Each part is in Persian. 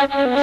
Thank you.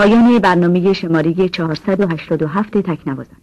پایان برنامه شماره 487 تکنوازان.